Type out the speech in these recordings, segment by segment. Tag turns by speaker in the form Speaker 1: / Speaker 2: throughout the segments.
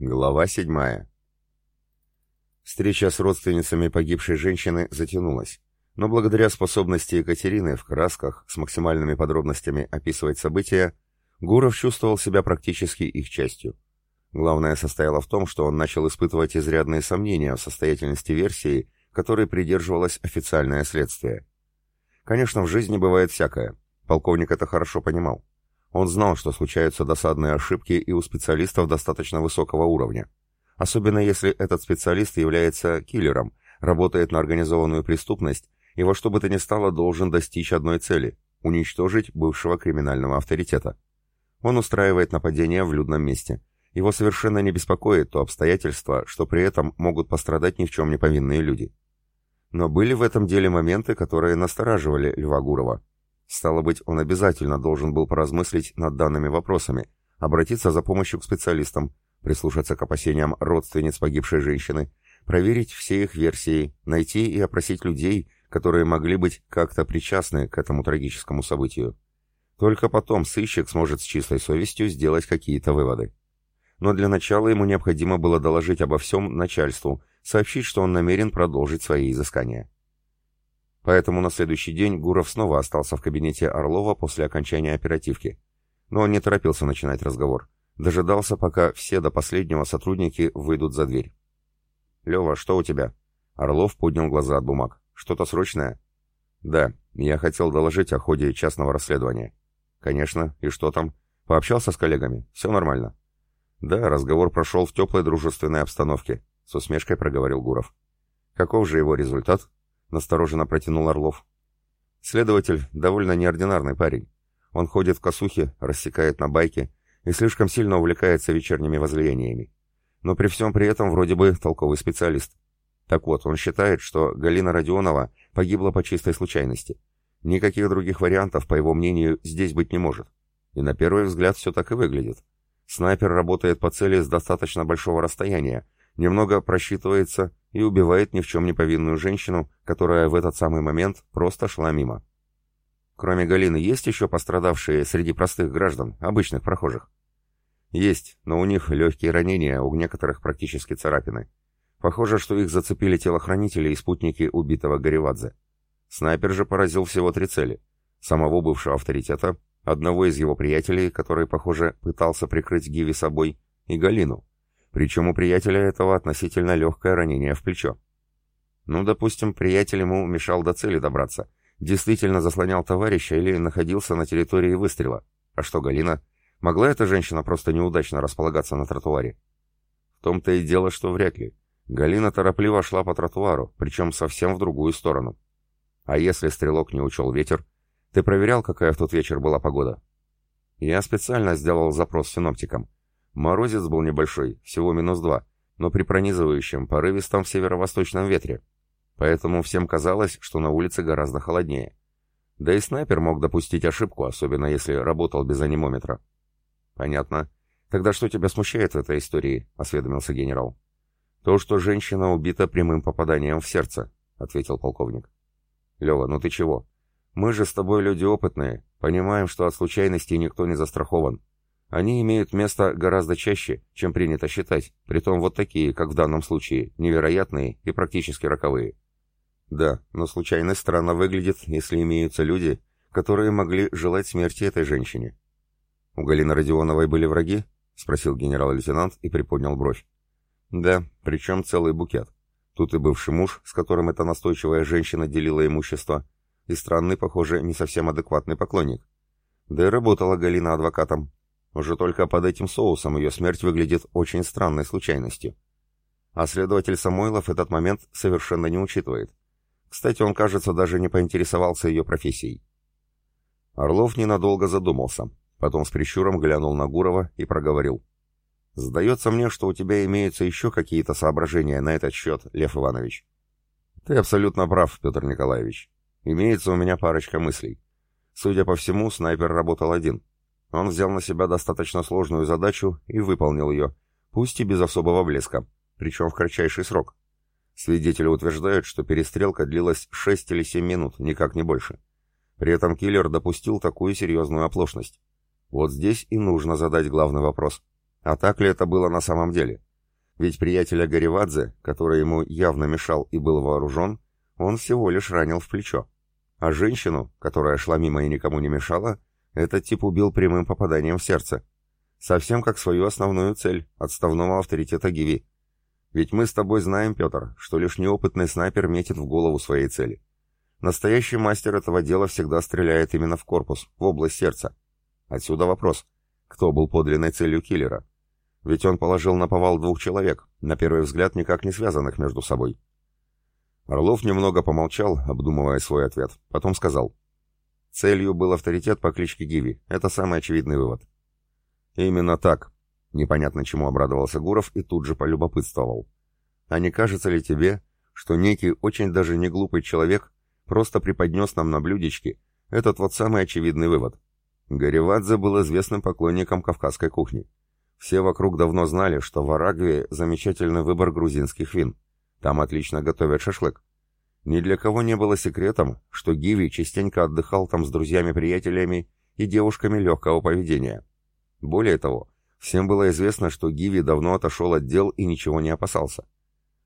Speaker 1: Глава седьмая. Встреча с родственницами погибшей женщины затянулась, но благодаря способности Екатерины в красках с максимальными подробностями описывать события, Гуров чувствовал себя практически их частью. Главное состояло в том, что он начал испытывать изрядные сомнения в состоятельности версии, которой придерживалось официальное следствие. Конечно, в жизни бывает всякое. Полковник это хорошо понимал. Он знал, что случаются досадные ошибки и у специалистов достаточно высокого уровня. Особенно если этот специалист является киллером, работает на организованную преступность и во что бы то ни стало должен достичь одной цели – уничтожить бывшего криминального авторитета. Он устраивает нападение в людном месте. Его совершенно не беспокоит то обстоятельство, что при этом могут пострадать ни в чем не повинные люди. Но были в этом деле моменты, которые настораживали Льва Гурова. Стало быть, он обязательно должен был поразмыслить над данными вопросами, обратиться за помощью к специалистам, прислушаться к опасениям родственниц погибшей женщины, проверить все их версии, найти и опросить людей, которые могли быть как-то причастны к этому трагическому событию. Только потом сыщик сможет с чистой совестью сделать какие-то выводы. Но для начала ему необходимо было доложить обо всем начальству, сообщить, что он намерен продолжить свои изыскания. Поэтому на следующий день Гуров снова остался в кабинете Орлова после окончания оперативки. Но он не торопился начинать разговор. Дожидался, пока все до последнего сотрудники выйдут за дверь. «Лева, что у тебя?» Орлов поднял глаза от бумаг. «Что-то срочное?» «Да, я хотел доложить о ходе частного расследования». «Конечно. И что там?» «Пообщался с коллегами. Все нормально». «Да, разговор прошел в теплой дружественной обстановке», — с усмешкой проговорил Гуров. «Каков же его результат?» — настороженно протянул Орлов. «Следователь довольно неординарный парень. Он ходит в косухе, рассекает на байке и слишком сильно увлекается вечерними возлияниями. Но при всем при этом вроде бы толковый специалист. Так вот, он считает, что Галина Родионова погибла по чистой случайности. Никаких других вариантов, по его мнению, здесь быть не может. И на первый взгляд все так и выглядит. Снайпер работает по цели с достаточно большого расстояния, немного просчитывается и убивает ни в чем не повинную женщину, которая в этот самый момент просто шла мимо. Кроме Галины, есть еще пострадавшие среди простых граждан, обычных прохожих? Есть, но у них легкие ранения, у некоторых практически царапины. Похоже, что их зацепили телохранители и спутники убитого Гаревадзе. Снайпер же поразил всего три цели. Самого бывшего авторитета, одного из его приятелей, который, похоже, пытался прикрыть Гиви собой, и Галину, причем у приятеля этого относительно легкое ранение в плечо. Ну, допустим, приятель ему мешал до цели добраться. Действительно заслонял товарища или находился на территории выстрела. А что Галина? Могла эта женщина просто неудачно располагаться на тротуаре? В том-то и дело, что вряд ли. Галина торопливо шла по тротуару, причем совсем в другую сторону. А если стрелок не учел ветер? Ты проверял, какая в тот вечер была погода? Я специально сделал запрос синоптикам. Морозец был небольшой, всего минус два, но при пронизывающем, порывистом северо-восточном ветре. Поэтому всем казалось, что на улице гораздо холоднее. Да и снайпер мог допустить ошибку, особенно если работал без анимометра. «Понятно. Тогда что тебя смущает в этой истории?» — осведомился генерал. «То, что женщина убита прямым попаданием в сердце», — ответил полковник. «Лева, ну ты чего? Мы же с тобой люди опытные, понимаем, что от случайностей никто не застрахован. Они имеют место гораздо чаще, чем принято считать, притом вот такие, как в данном случае, невероятные и практически роковые. Да, но случайность странно выглядит, если имеются люди, которые могли желать смерти этой женщине. «У Галины Родионовой были враги?» — спросил генерал-лейтенант и приподнял бровь. «Да, причем целый букет. Тут и бывший муж, с которым эта настойчивая женщина делила имущество, и странный, похоже, не совсем адекватный поклонник. Да и работала Галина адвокатом, уже только под этим соусом ее смерть выглядит очень странной случайностью. А следователь Самойлов этот момент совершенно не учитывает. Кстати, он, кажется, даже не поинтересовался ее профессией. Орлов ненадолго задумался, потом с прищуром глянул на Гурова и проговорил. «Сдается мне, что у тебя имеются еще какие-то соображения на этот счет, Лев Иванович». «Ты абсолютно прав, Петр Николаевич. Имеется у меня парочка мыслей. Судя по всему, снайпер работал один. Он взял на себя достаточно сложную задачу и выполнил ее, пусть и без особого блеска, причем в кратчайший срок. Свидетели утверждают, что перестрелка длилась 6 или 7 минут, никак не больше. При этом киллер допустил такую серьезную оплошность. Вот здесь и нужно задать главный вопрос. А так ли это было на самом деле? Ведь приятеля Гаривадзе, который ему явно мешал и был вооружен, он всего лишь ранил в плечо. А женщину, которая шла мимо и никому не мешала, этот тип убил прямым попаданием в сердце. Совсем как свою основную цель — отставного авторитета Гиви. Ведь мы с тобой знаем, Петр, что лишь неопытный снайпер метит в голову своей цели. Настоящий мастер этого дела всегда стреляет именно в корпус, в область сердца. Отсюда вопрос. Кто был подлинной целью киллера? Ведь он положил на повал двух человек, на первый взгляд никак не связанных между собой. Орлов немного помолчал, обдумывая свой ответ. Потом сказал. Целью был авторитет по кличке Гиви. Это самый очевидный вывод. Именно так. Непонятно чему обрадовался Гуров и тут же полюбопытствовал. А не кажется ли тебе, что некий очень даже не глупый человек просто преподнес нам на блюдечке этот вот самый очевидный вывод? Гаревадзе был известным поклонником кавказской кухни. Все вокруг давно знали, что в Арагве замечательный выбор грузинских вин. Там отлично готовят шашлык. Ни для кого не было секретом, что Гиви частенько отдыхал там с друзьями-приятелями и девушками легкого поведения. Более того, всем было известно, что Гиви давно отошел от дел и ничего не опасался.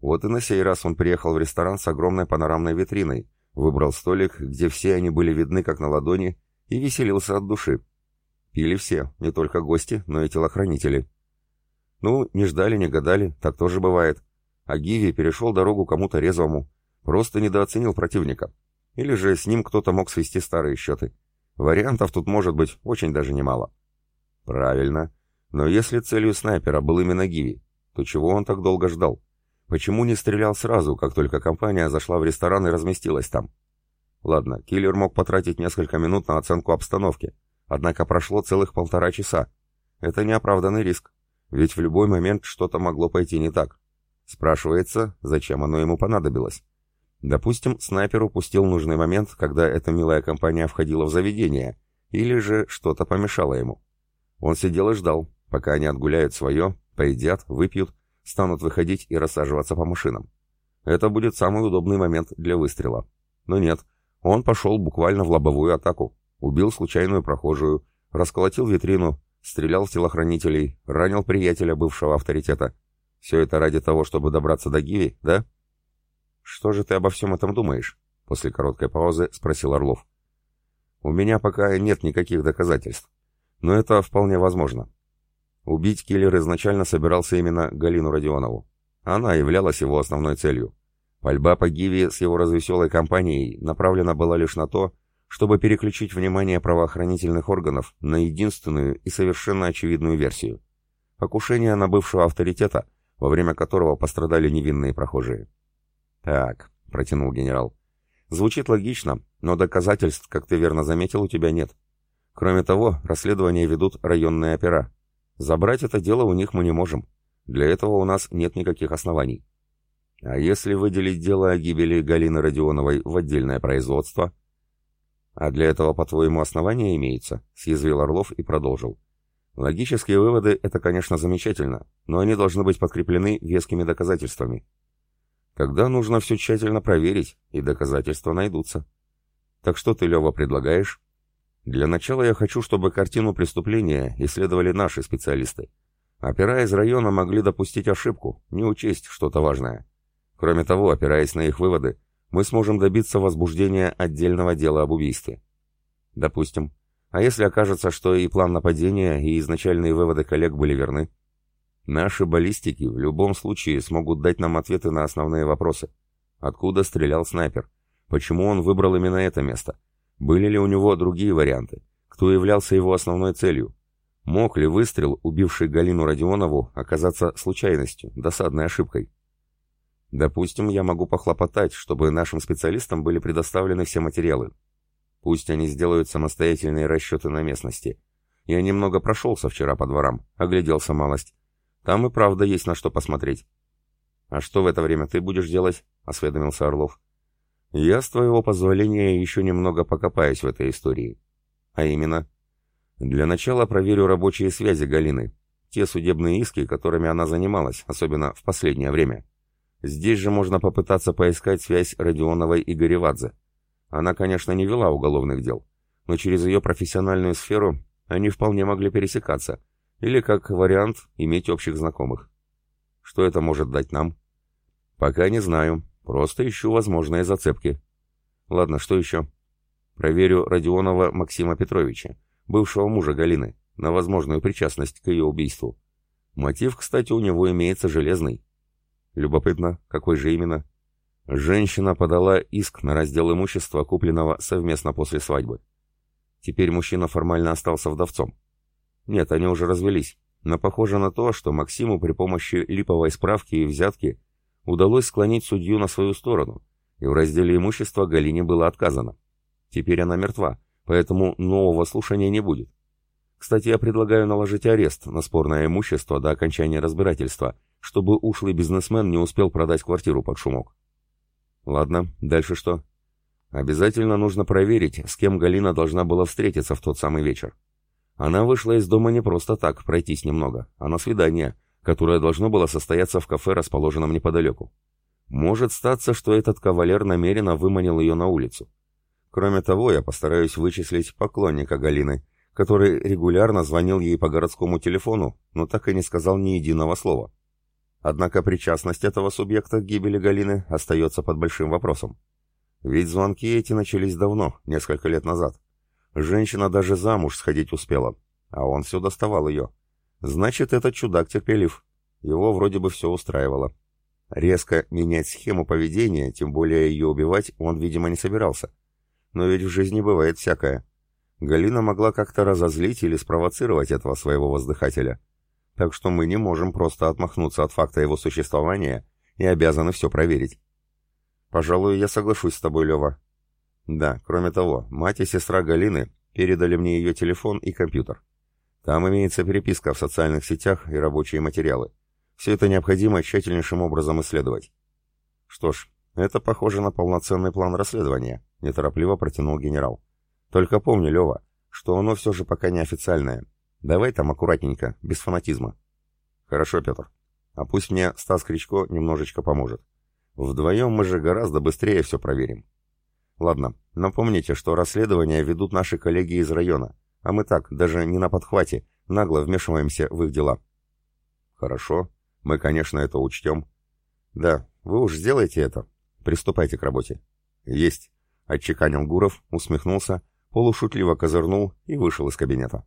Speaker 1: Вот и на сей раз он приехал в ресторан с огромной панорамной витриной, выбрал столик, где все они были видны как на ладони, и веселился от души. Пили все, не только гости, но и телохранители. Ну, не ждали, не гадали, так тоже бывает а Гиви перешел дорогу кому-то резвому, просто недооценил противника. Или же с ним кто-то мог свести старые счеты. Вариантов тут может быть очень даже немало. Правильно. Но если целью снайпера был именно Гиви, то чего он так долго ждал? Почему не стрелял сразу, как только компания зашла в ресторан и разместилась там? Ладно, киллер мог потратить несколько минут на оценку обстановки, однако прошло целых полтора часа. Это неоправданный риск, ведь в любой момент что-то могло пойти не так. Спрашивается, зачем оно ему понадобилось. Допустим, снайпер упустил нужный момент, когда эта милая компания входила в заведение, или же что-то помешало ему. Он сидел и ждал, пока они отгуляют свое, поедят, выпьют, станут выходить и рассаживаться по машинам. Это будет самый удобный момент для выстрела. Но нет, он пошел буквально в лобовую атаку, убил случайную прохожую, расколотил витрину, стрелял в телохранителей, ранил приятеля бывшего авторитета. Все это ради того, чтобы добраться до Гиви, да? Что же ты обо всем этом думаешь? После короткой паузы спросил Орлов. У меня пока нет никаких доказательств. Но это вполне возможно. Убить киллер изначально собирался именно Галину Родионову. Она являлась его основной целью. Пальба по Гиви с его развеселой компанией направлена была лишь на то, чтобы переключить внимание правоохранительных органов на единственную и совершенно очевидную версию. Покушение на бывшего авторитета, во время которого пострадали невинные прохожие. «Так», — протянул генерал, — «звучит логично, но доказательств, как ты верно заметил, у тебя нет. Кроме того, расследование ведут районные опера. Забрать это дело у них мы не можем. Для этого у нас нет никаких оснований. А если выделить дело о гибели Галины Родионовой в отдельное производство?» «А для этого, по-твоему, основания имеется?» — съязвил Орлов и продолжил. Логические выводы — это, конечно, замечательно, но они должны быть подкреплены вескими доказательствами. Тогда нужно все тщательно проверить, и доказательства найдутся. Так что ты, Лева, предлагаешь? Для начала я хочу, чтобы картину преступления исследовали наши специалисты. Опера из района могли допустить ошибку, не учесть что-то важное. Кроме того, опираясь на их выводы, мы сможем добиться возбуждения отдельного дела об убийстве. Допустим, а если окажется, что и план нападения, и изначальные выводы коллег были верны? Наши баллистики в любом случае смогут дать нам ответы на основные вопросы. Откуда стрелял снайпер? Почему он выбрал именно это место? Были ли у него другие варианты? Кто являлся его основной целью? Мог ли выстрел, убивший Галину Родионову, оказаться случайностью, досадной ошибкой? Допустим, я могу похлопотать, чтобы нашим специалистам были предоставлены все материалы. Пусть они сделают самостоятельные расчеты на местности. Я немного прошелся вчера по дворам, огляделся малость. Там и правда есть на что посмотреть. «А что в это время ты будешь делать?» — осведомился Орлов. «Я, с твоего позволения, еще немного покопаюсь в этой истории. А именно, для начала проверю рабочие связи Галины, те судебные иски, которыми она занималась, особенно в последнее время. Здесь же можно попытаться поискать связь Родионовой и Горевадзе. Она, конечно, не вела уголовных дел, но через ее профессиональную сферу они вполне могли пересекаться, или, как вариант, иметь общих знакомых. Что это может дать нам? Пока не знаю. Просто ищу возможные зацепки. Ладно, что еще? Проверю Родионова Максима Петровича, бывшего мужа Галины, на возможную причастность к ее убийству. Мотив, кстати, у него имеется железный. Любопытно, какой же именно? Женщина подала иск на раздел имущества, купленного совместно после свадьбы. Теперь мужчина формально остался вдовцом. Нет, они уже развелись, но похоже на то, что Максиму при помощи липовой справки и взятки удалось склонить судью на свою сторону, и в разделе имущества Галине было отказано. Теперь она мертва, поэтому нового слушания не будет. Кстати, я предлагаю наложить арест на спорное имущество до окончания разбирательства, чтобы ушлый бизнесмен не успел продать квартиру под шумок. Ладно, дальше что? Обязательно нужно проверить, с кем Галина должна была встретиться в тот самый вечер. Она вышла из дома не просто так, пройтись немного, а на свидание, которое должно было состояться в кафе, расположенном неподалеку. Может статься, что этот кавалер намеренно выманил ее на улицу. Кроме того, я постараюсь вычислить поклонника Галины, который регулярно звонил ей по городскому телефону, но так и не сказал ни единого слова. Однако причастность этого субъекта к гибели Галины остается под большим вопросом. Ведь звонки эти начались давно, несколько лет назад. Женщина даже замуж сходить успела, а он все доставал ее. Значит, этот чудак терпелив. Его вроде бы все устраивало. Резко менять схему поведения, тем более ее убивать, он, видимо, не собирался. Но ведь в жизни бывает всякое. Галина могла как-то разозлить или спровоцировать этого своего воздыхателя. Так что мы не можем просто отмахнуться от факта его существования и обязаны все проверить. Пожалуй, я соглашусь с тобой, Лева. Да, кроме того, мать и сестра Галины передали мне ее телефон и компьютер. Там имеется переписка в социальных сетях и рабочие материалы. Все это необходимо тщательнейшим образом исследовать. Что ж, это похоже на полноценный план расследования, неторопливо протянул генерал. Только помни, Лева, что оно все же пока не официальное. Давай там аккуратненько, без фанатизма. Хорошо, Петр. А пусть мне Стас Кричко немножечко поможет. Вдвоем мы же гораздо быстрее все проверим. Ладно, напомните, что расследования ведут наши коллеги из района, а мы так, даже не на подхвате, нагло вмешиваемся в их дела. Хорошо, мы, конечно, это учтем. Да, вы уж сделайте это. Приступайте к работе. Есть. Отчеканил Гуров, усмехнулся, полушутливо козырнул и вышел из кабинета.